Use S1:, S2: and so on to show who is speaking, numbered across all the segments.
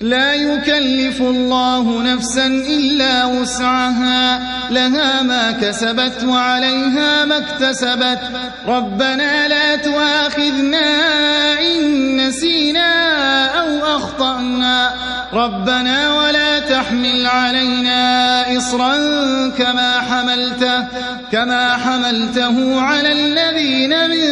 S1: لا يكلف الله نفسا إلا وسعها، لها ما كسبت وعليها ما اكتسبت. ربنا لا تؤاخذنا إن نسينا أو أخطأنا. ربنا ولا تحمل علينا إصرا كما حملته كما حملته على الذين من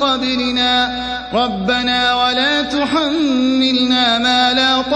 S1: قبلنا. ربنا ولا تحملنا ما لا طاقة